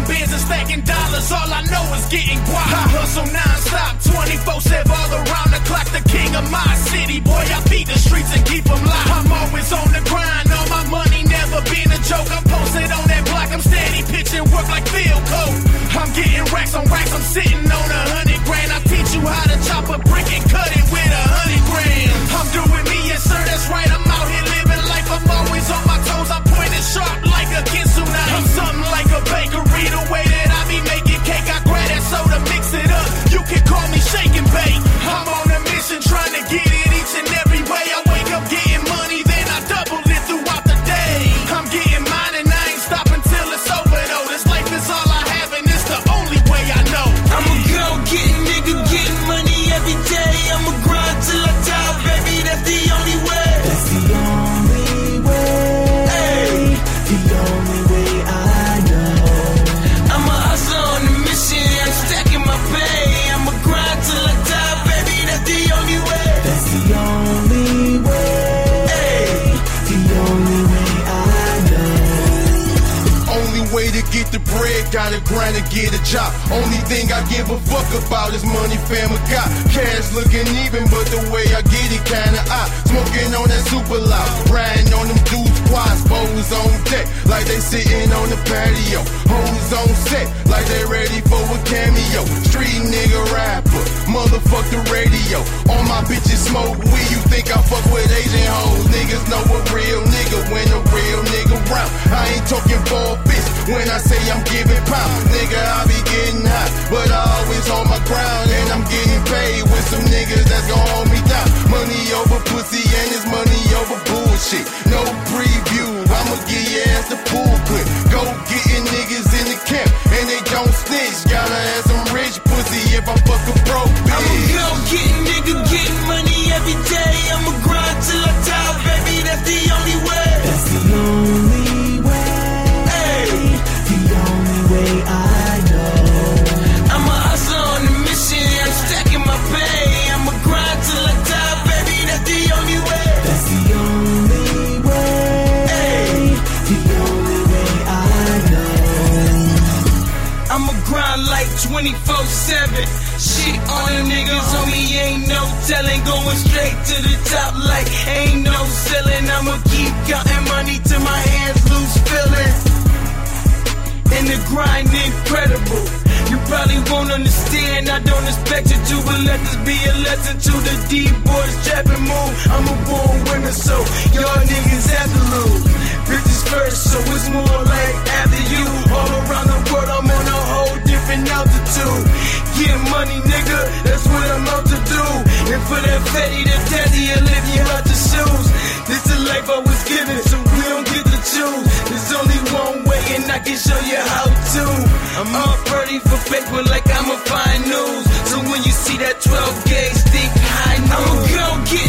million dollars, all I know is getting guap. I hustle non-stop, 24-7 all around the clock. The king of my city, boy, I beat the streets and keep them locked. I'm always on the grind, all my money never been a joke. I'm posted on that block, I'm steady pitching work like field coach. I'm getting racks on racks, I'm sitting on a hundred grand. I teach you how to chop a brick and gotta grind to get a job. Only thing I give a fuck about is money, family got. Cash looking even, but the way I get it kinda odd. Smoking on that super loud, riding on them dudes quads, bows on deck, like they sitting on the patio. Hoes on set, like they ready for a cameo. Street nigga rapper, motherfuck the radio. All my bitches smoke weed, you think I fuck with Asian hoes. Niggas know a real nigga when a real when I say I'm giving pound. Nigga, I be getting hot, but I always on my ground. 24-7. Shit on them niggas, homie, ain't no telling. Going straight to the top like ain't no ceiling. I'ma keep counting money till my hands lose feeling. And the grind incredible. You probably won't understand, I don't expect you to, but let this be a lesson to the D-boys trapping move. I'm a born winner, so y'all niggas have to lose. Bitches first, so it's more steady to steady and live your heart to shoes. This the life I was given, so we don't get to choose. There's only one way, and I can show you how to. I'm up ready for paper like I'm a fine news. So when you see that 12 gauge, think high news. I'ma go get